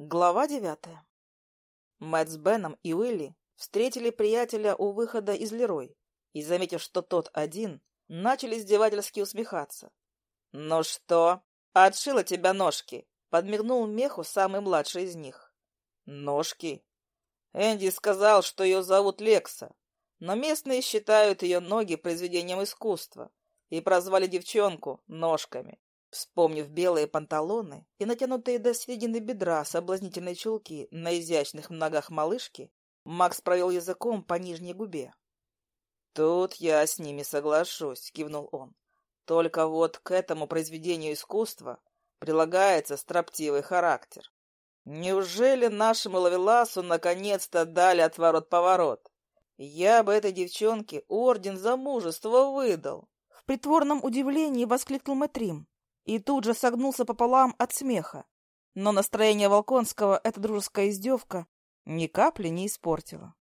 Глава девятая. Мэтт с Беном и Уилли встретили приятеля у выхода из Лерой и, заметив, что тот один, начали издевательски усмехаться. «Ну что, отшила тебя ножки?» — подмигнул Меху самый младший из них. «Ножки?» Энди сказал, что ее зовут Лекса, но местные считают ее ноги произведением искусства и прозвали девчонку ножками. Вспомнив белые панталоны и натянутые до середины бедра соблазнительные чулки на изящных ногах малышки, Макс провел языком по нижней губе. «Тут я с ними соглашусь», — кивнул он. «Только вот к этому произведению искусства прилагается строптивый характер. Неужели нашему Лавеласу наконец-то дали отворот-поворот? Я бы этой девчонке орден за мужество выдал!» В притворном удивлении воскликнул Мэтрим и тут же согнулся пополам от смеха. Но настроение Волконского эта дружеская издевка ни капли не испортила.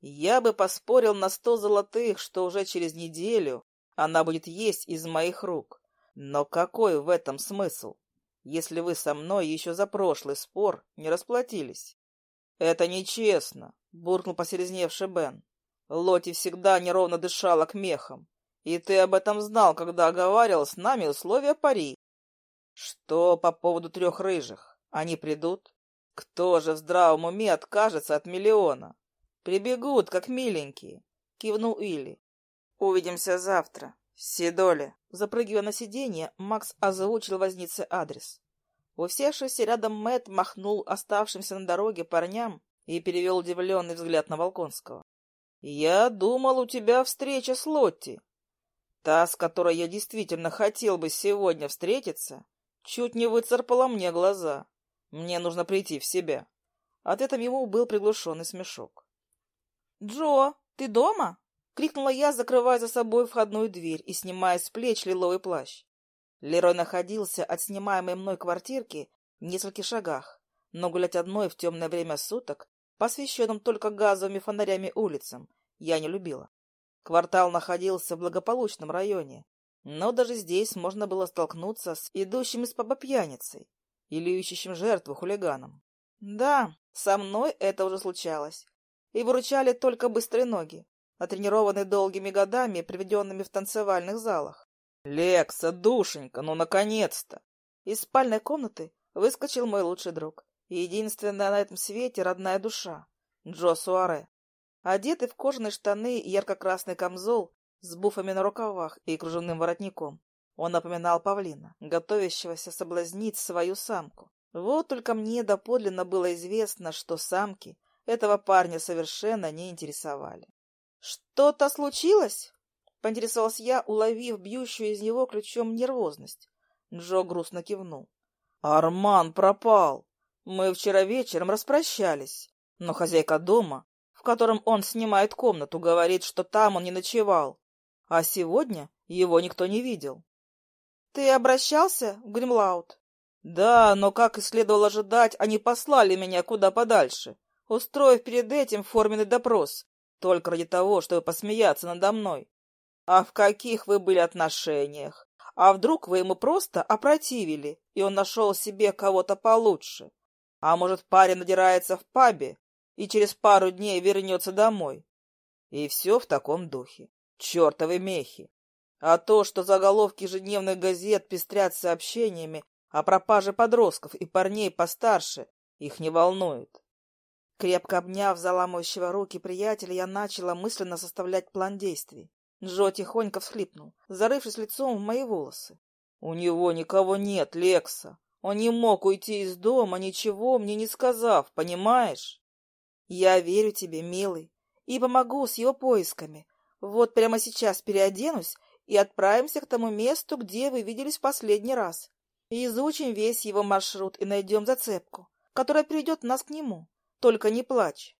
«Я бы поспорил на сто золотых, что уже через неделю она будет есть из моих рук. Но какой в этом смысл, если вы со мной еще за прошлый спор не расплатились?» «Это нечестно», — буркнул посерезневший Бен. Лоти всегда неровно дышала к мехам. И ты об этом знал, когда оговаривал с нами условия пари. Что по поводу трех рыжих? Они придут? Кто же в здравом уме откажется от миллиона? Прибегут, как миленькие, кивнул Илли. Увидимся завтра. Сидоле. Запрыгивая на сиденье, Макс озвучил вознице адрес. Усевшийся рядом Мэт махнул оставшимся на дороге парням и перевел удивленный взгляд на Волконского. — Я думал, у тебя встреча с Лотти. Та, с которой я действительно хотел бы сегодня встретиться, чуть не выцарпала мне глаза. Мне нужно прийти в себя. Ответом ему был приглушенный смешок. «Джо, ты дома?» — крикнула я, закрывая за собой входную дверь и снимая с плеч лиловый плащ. Лерой находился от снимаемой мной квартирки в нескольких шагах, но гулять одной в темное время суток, посвященным только газовыми фонарями улицам, я не любила. Квартал находился в благополучном районе, но даже здесь можно было столкнуться с идущим из паба пьяницей или ищущим жертву хулиганом. Да, со мной это уже случалось. И выручали только быстрые ноги, натренированные долгими годами, приведенными в танцевальных залах. «Лекса, душенька, ну наконец-то!» Из спальной комнаты выскочил мой лучший друг и единственная на этом свете родная душа — Джо Суаре. Одетый в кожаные штаны и ярко-красный камзол с буфами на рукавах и кружевным воротником, он напоминал павлина, готовящегося соблазнить свою самку. Вот только мне доподлинно было известно, что самки этого парня совершенно не интересовали. «Что-то случилось?» — поинтересовалась я, уловив бьющую из него ключом нервозность. Джо грустно кивнул. «Арман пропал. Мы вчера вечером распрощались, но хозяйка дома котором он снимает комнату, говорит, что там он не ночевал. А сегодня его никто не видел. — Ты обращался в Гримлаут? — Да, но, как и следовало ожидать, они послали меня куда подальше, устроив перед этим форменный допрос, только ради того, чтобы посмеяться надо мной. А в каких вы были отношениях? А вдруг вы ему просто опротивили, и он нашел себе кого-то получше? А может, парень надирается в пабе, и через пару дней вернется домой. И все в таком духе. Чертовы мехи. А то, что заголовки ежедневных газет пестрят сообщениями о пропаже подростков и парней постарше, их не волнует. Крепко обняв заламывающего руки приятеля, я начала мысленно составлять план действий. Джо тихонько всхлипнул, зарывшись лицом в мои волосы. — У него никого нет, Лекса. Он не мог уйти из дома, ничего мне не сказав, понимаешь? Я верю тебе, милый, и помогу с его поисками. Вот прямо сейчас переоденусь и отправимся к тому месту, где вы виделись в последний раз. Изучим весь его маршрут и найдем зацепку, которая приведет нас к нему. Только не плачь.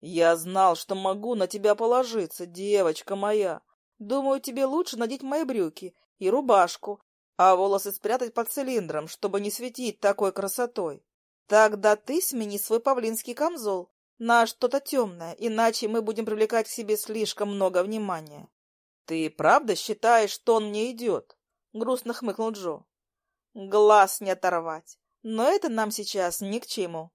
Я знал, что могу на тебя положиться, девочка моя. Думаю, тебе лучше надеть мои брюки и рубашку, а волосы спрятать под цилиндром, чтобы не светить такой красотой. Тогда ты смени свой павлинский камзол на что-то темное, иначе мы будем привлекать к себе слишком много внимания. — Ты правда считаешь, что он мне идет? — грустно хмыкнул Джо. — Глаз не оторвать. Но это нам сейчас ни к чему.